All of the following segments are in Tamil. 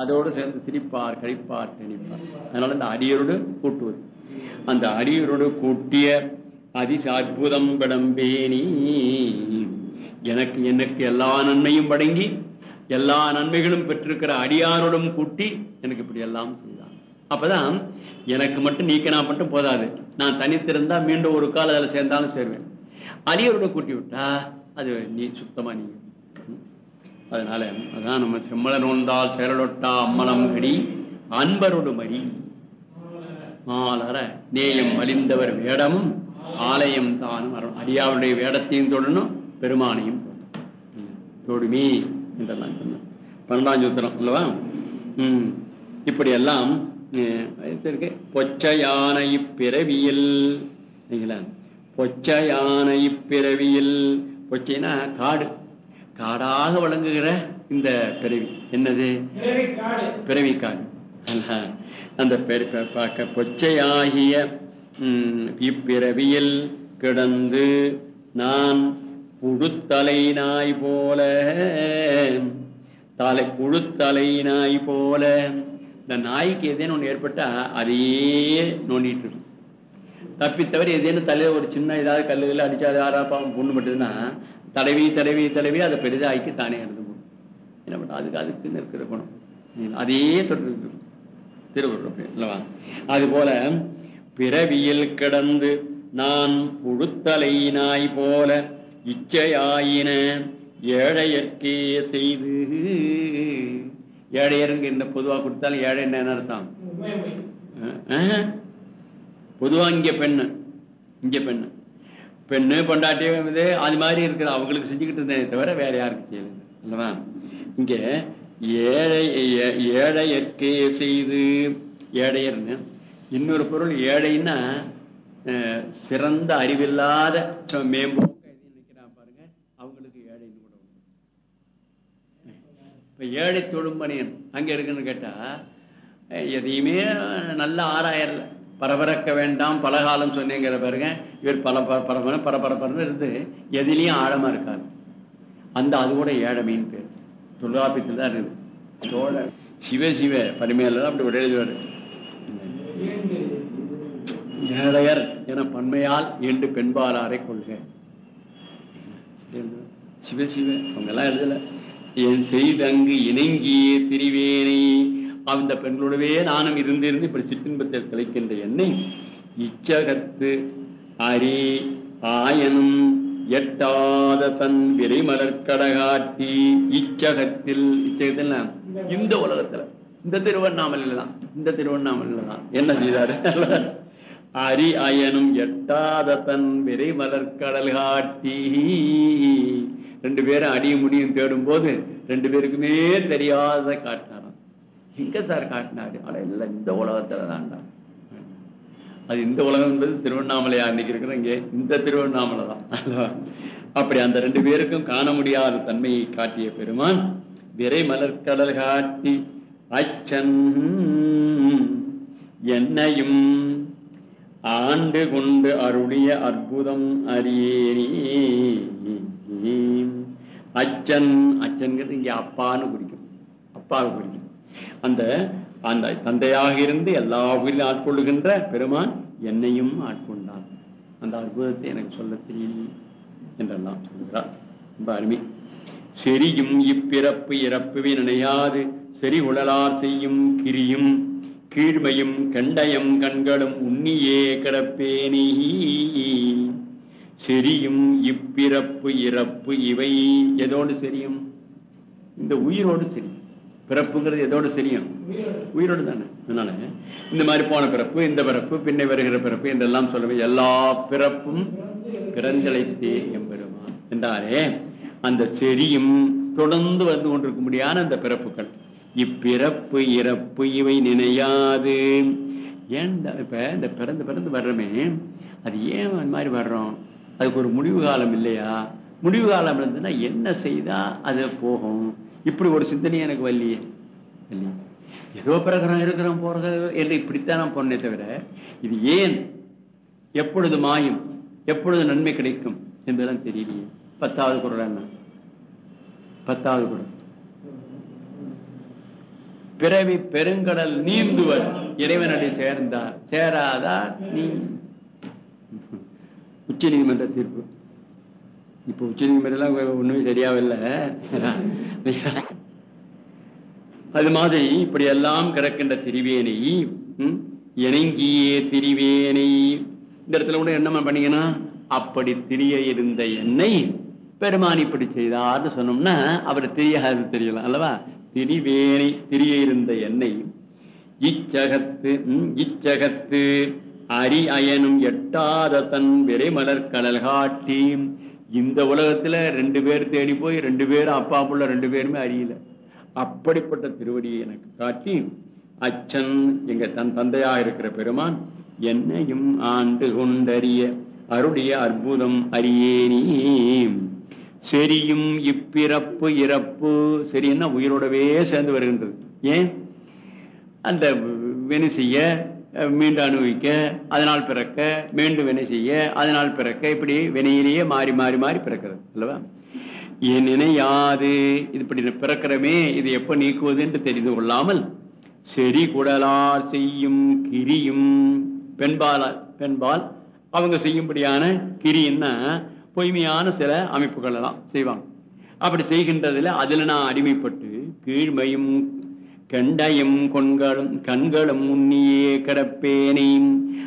அதோடு சேர்ந்து சிரிப்பார் கழிப்பார் கணிப்பார் அதனால இந்த அடியரோடு கூட்டுவது. அந்த அடியரோடு கூட்டிய அதிச அற்புதம் விடம்பேனி எனக்கு எனக்கு எல்லா நன்மையும் படங்கி எல்லா நன்மைகளும் பெற்றிருக்கிற அடியாரோடும் கூட்டி எனக்கு இப்படி எல்லாம் செய்தான். அப்பதான் எனக்கு மட்டும் நீக்க நான் மட்டும் போதாது. நான் தனித்திருந்தா மீண்டும் ஒரு கால அதில் சேர்ந்தாலும் சேருவேன். அடியரோட கூட்டி விட்டா அது நீ சுத்தமா நீ அதனால அதான் நம்ம செம்மல நோந்தால் செயலொட்டா அம்மலம் கடி அன்பரோடு மடி மாலர நேயம் அழிந்தவர் வேடமும் ஆலயம் தானும் அருள். அடியாவுடைய வேடத்தையும் தொடணும் பெருமானையும் தொடுமே என்றெல்லாம் சொன்னார். பன்னெண்டாம் சூத்திரம் அல்லவா? உம் இப்படி எல்லாம் இருக்கு பொச்சையான பிறவியில் சரிங்களா? பிறவியில் பொச்சைனா காடு. காடாக வழங்குகிற இந்த பிறவி. என்னது? பிறவி காடு. அந்த பெரு- ப- ப- பொச்சையாகிய இப்பிறவியில் கிடந்து நான் புழுத்தலை நாய் போல தலை புழுத்தலை நாய் போல இந்த நாய்க்கு ஏதேனும் ஒன்று ஏற்பட்டா அதையே நோண்டிட்டு இருக்கும் தப்பித்தவரை ஏதேனும் தலையில ஒரு சின்ன ஏதாவது கல்லுகள் அடிச்சா அது யாரா பாவம் புண்ணு பட்டுதுன்னா தடவி தடவி தடவி அதை பெரிதாக்கி தானே இறந்து போகும். என்ன பண்ண அதுக்கு அதுக்கு இருக்கிற குணம். அதையே தொடர்ந்து திருவள்ளுவா அல்லவா? அது போல பிறவியில் கிடந்து நான் புழுத்தலை நாய் போல இச்சையாயின ஏழையற்கே செய்து. ஏழையருங்க என்ன பொதுவா கொடுத்தாலும் ஏழை என்ன அர்த்தம்? பொதுவா இங்க பெண்ணு இங்க பெண்ணு. பெண்ணு பொண்டாட்டியும் இது அது மாதிரி இருக்கிற அவங்களுக்கு செஞ்சுக்கிட்டு இருந்தேனே தவிர வேற யாருக்கு செய்யல. அல்லவா இங்க ஏழை ஏ- ஏழையற்கே செய்து ஏழையர்னு இன்னொரு பொருள் ஏழைன்னா சிறந்த அறிவில்லாத ச- மேம்போக்க நினைக்கிறான் பாருங்க. அவங்களுக்கு ஏழைன்னு கூட இப்போ இப்ப ஏழை தொழும்பனியன் அங்க இருக்குன்னு கேட்டா எதையுமே நல்லா ஆராயறல. பரபரக்க வேண்டாம் பலகாலம் சொன்னேங்கிற பாருங்க. இவர் பல ப- பரபர பரபரப்பரன்னு இருந்து எதிலையும் ஆழமா இருக்காரு. அந்த அது கூட ஏழமைன்னு பேர். தொல்காப்பியத்தில் தான் இருக்குது. சோழ சிவ சிவ பரிமையில அப்படி ஒரு ஏழையர் என பன்மையால் என்று பெண்பாலாரை கொள்க. சிவ சிவ அவங்க எல்லாம் எழுதல. என் செய்தங்கு இணங்கிய திரிவேனை அந்த பெண்களோடவே நானும் இருந்திருந்து இப்படி சிற்றின்பத்தை தலைக்கின்ற என்னை இச்சகத்து அரி ஆயனும் எட்டாத தன் விரைமலர்கடகாட்டி இச்சகத்தில் இச்சகத்தில் இந்த உலகத்துல. இந்த திருவண்ணாமலையில தான் இந்த திருவண்ணாமலையில தான் என்ன செய்தாரு? அரி அயனும் எட்டாத தன் விரைமலர்கடல் காட்டி ரெண்டு பேரும் அடியும் முடியும் தேடும் போது ரெண்டு பேருக்குமே தெரியாத காட்டினாராம் எங்க சார் காட்டினாரு. ஆனா இல்ல இந்த உலகத்துல தான்டா அது இந்த உலகம் என்பது திருவண்ணாமலையா இன்னைக்கு இருக்கிற இங்கே இந்த திருவண்ணாமலை தான். அல்லவா? அப்படி அந்த ரெண்டு பேருக்கும் காண முடியாத தன்மையை காட்டிய பெருமான் விரை மலர்கடல் காட்டி அச்சன் என்னையும் ஆண்டு கொண்டு அருளிய அற்புதம் அறியேனே. அச்சன் அச்சன்கிறது இங்க அப்பான்னு குறிக்கும். அப்பாவை குறிக்கும். அந்த அந்த தந்தையாக இருந்து எல்லா உயிரிலும் ஆட்கொள்ளுகின்ற பெருமான் என்னையும் ஆட்கொண்டான். அந்த அற்புதத்தை எனக்கு சொல்ல தெரியல என்றெல்லாம் சொல்கிறார். ரொம்ப அருமை. செரியும் இப்பிறப்பு இறப்புவே நினையாது. செறி உழலார் செய்யும் கிரியும். கீழ்மையும் கண்டயம் கண்களும் உண்ணியே கிடப்பேனி செரியும் இப்பிறப்பு இறப்பு இவை. எதோடு செரியும் இந்த உயிரோடு சரி பிறப்புங்கிறது எதோடு சரியும் உயிரோடு தானே. அதனால இந்த மாதிரி போன பிறப்பு இந்த பிறப்பு பின்னை வருகிற பிறப்பு என்றெல்லாம் சொல்லவே எல்லா பிறப்பும் பிறந்தளைத்தே எம்பெருமான் என்றாரே அந்த செரியும் தொடர்ந்து வந்து கொண்டிருக்க முடியாத அந்த பிறப்புகள். இப்பிறப்பு இறப்பு இவை நினையாது. ஏன் இப்ப இந்த பிறந்து பிறந்து வர்றமே அது ஏன் அந்த மாதிரி வர்றோம்? அதுக்கு ஒரு முடிவு காலம் இல்லையா? முடிவு காலம் இருந்ததுன்னா என்ன செய்தா அது போகும்? இப்படி ஒரு சிந்தனை எனக்கு வரலையே இல்லையே ஏதோ பிரகரம் இருக்கிறோம் போறது என்று இப்படித்தான் நான் பொண்ணே தவிர இது ஏன் எப்பொழுது மாயும் எப்பொழுது நன்மை கிடைக்கும் என்பதெல்லாம் தெரியலையே. பத்தாவது குரல் என்ன? பத்தாவது குரல். பிறவி பெருங்கடல் நீந்துவர் இறைவனடி சேர்ந்தார். சேராதா நீ? உச்ச நீதிமன்ற தீர்ப்பு. இப்ப உச்ச நீதிமன்றம் ஒண்ணுமே சரியாவில்லை அது மாதிரி இப்படி எல்லாம் கிடக்கின்ற திரிவேனை இணங்கியே திரிவேனை இந்த இடத்துல கூட என்ன பண்ணீங்கன்னா அப்படி திரிய இருந்த என்னை பெருமான் இப்படி செய்தார்னு சொன்னோம்னா அவர் தெரியாது தெரியலாம் அல்லவா? திரிவேணி திரிய இருந்த என்னை இச்சகத்து இச்சகத்து அரி அயனும் எட்டாத தன் விரைமலர் கடல் காட்டி இந்த உலகத்துல ரெண்டு பேர் தேடி போய் ரெண்டு பேரும் அப்பா புள்ள ரெண்டு பேருமே அறியல. அப்படிப்பட்ட திருவடியை எனக்கு காட்டி அச்சன் எங்க தன் தந்தையாக இருக்கிற பெருமான் என்னையும் ஆண்டு கொண்டறிய அருடைய அற்புதம் அறியேனி. செரியும் இப்பிறப்பு இறப்பு. சரின்னா உயிரோடவே சேர்ந்து வருகின்றது. ஏன்? அந்த வெனிசிய மீண்டு மீண்டும் அனுபவிக்க அதனால் பிறக்க மீண்டும் வினை செய்ய அதனால் பிறக்க இப்படி வினையிலேயே மாறி மாறி மாறி பிறக்கிறது அல்லவா? என் நினையாது இது இப்படி பிறக்கிறமே இது எப்ப நீக்குவது என்று தெரிந்து கொள்ளாமல் செறி குடலார் செய்யும் கிரியும் பெண்பால் பெண்பால் அவங்க செய்யும்படியான கிரின்னா பொய்மையான சில அமைப்புகள் எல்லாம் செய்வாங்க. அப்படி செய்கின்றதுல அதுல நான் அடிமைப்பட்டு கீழ்மையும் கண்டயம் கொண்களும் கண்களும் உன்னியே கிடப்பேனே.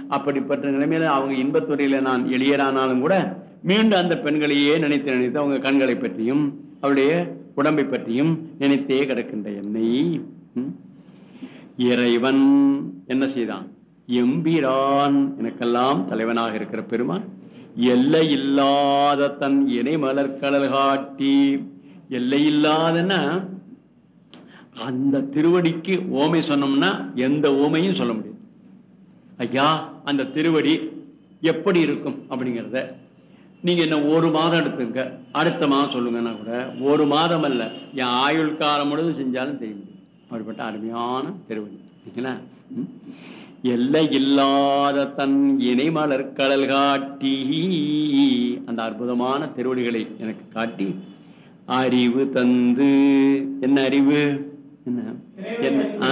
அப்படிப்பட்ட நிலைமையில அவங்க இன்பத்துறையில நான் எளியரானாலும் கூட மீண்டும் அந்த பெண்களையே நினைத்து நினைத்து அவங்க கண்களை பற்றியும் அவருடைய உடம்பை பற்றியும் நினைத்தே கிடக்கின்ற என்னை. இறைவன் என்ன செய்தான்? எம்பிரான் எனக்கெல்லாம் தலைவனாக இருக்கிற பெருமான் எல்லை இல்லாத தன் இணை மலர்கடல் காட்டி எல்லை இல்லாதன்னா அந்த திருவடிக்கு ஓமை சொன்னோம்னா எந்த ஓமையும் சொல்ல முடியாது. ஐயா அந்த திருவடி எப்படி இருக்கும் அப்படிங்கிறத நீங்க என்ன ஒரு மாதம் எடுத்துங்க. அடுத்த மாதம் சொல்லுங்கன்னா கூட ஒரு மாதம் அல்ல. என் ஆயுள் காலம் முழுவதும் செஞ்சாலும் தெரிய முடியும் அப்படிப்பட்ட அருமையான திருவடி. சரிங்களா? ம். எல்லை இல்லாத தன் இணைமலர் கடல் காட்டி அந்த அற்புதமான திருவடிகளை எனக்கு காட்டி அறிவு தந்து. என்ன அறிவு? என்ன? என்ன? ஆ.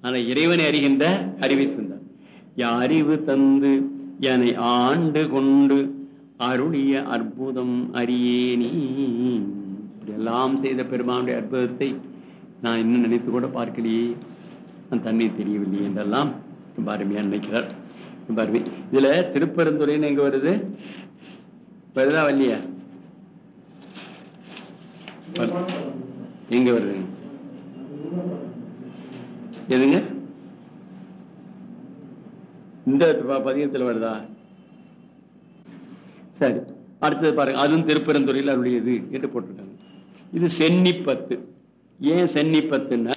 ஆனா இறைவனை அறிகின்ற அறிவை தந்தார். அறிவு தந்து என்னை ஆண்டு கொண்டு அருளிய அற்புதம் அறியேனி. எல்லாம் செய்த பெருமானுடைய அற்புதத்தை நான் இன்னும் நினைத்து கூட பார்க்கலையே. நான் தண்ணீர் தெரியவில்லை என்றெல்லாம் ரொம்ப அருமையா நினைக்கிறார் ரொம்ப அருமை இதுல திருப்பெருந்துறைன்னு எங்க வருது? வருதா வரலையா எங்க வருது? எதுங்க? இந்த ப- வருதா? சரி அடுத்தது பாருங்க. அதுவும் திருப்பெருந்துறையில் அவருடையது என்று போட்டிருக்காங்க. இது சென்னிப்பத்து. ஏன் சென்னிப்பத்துன்னா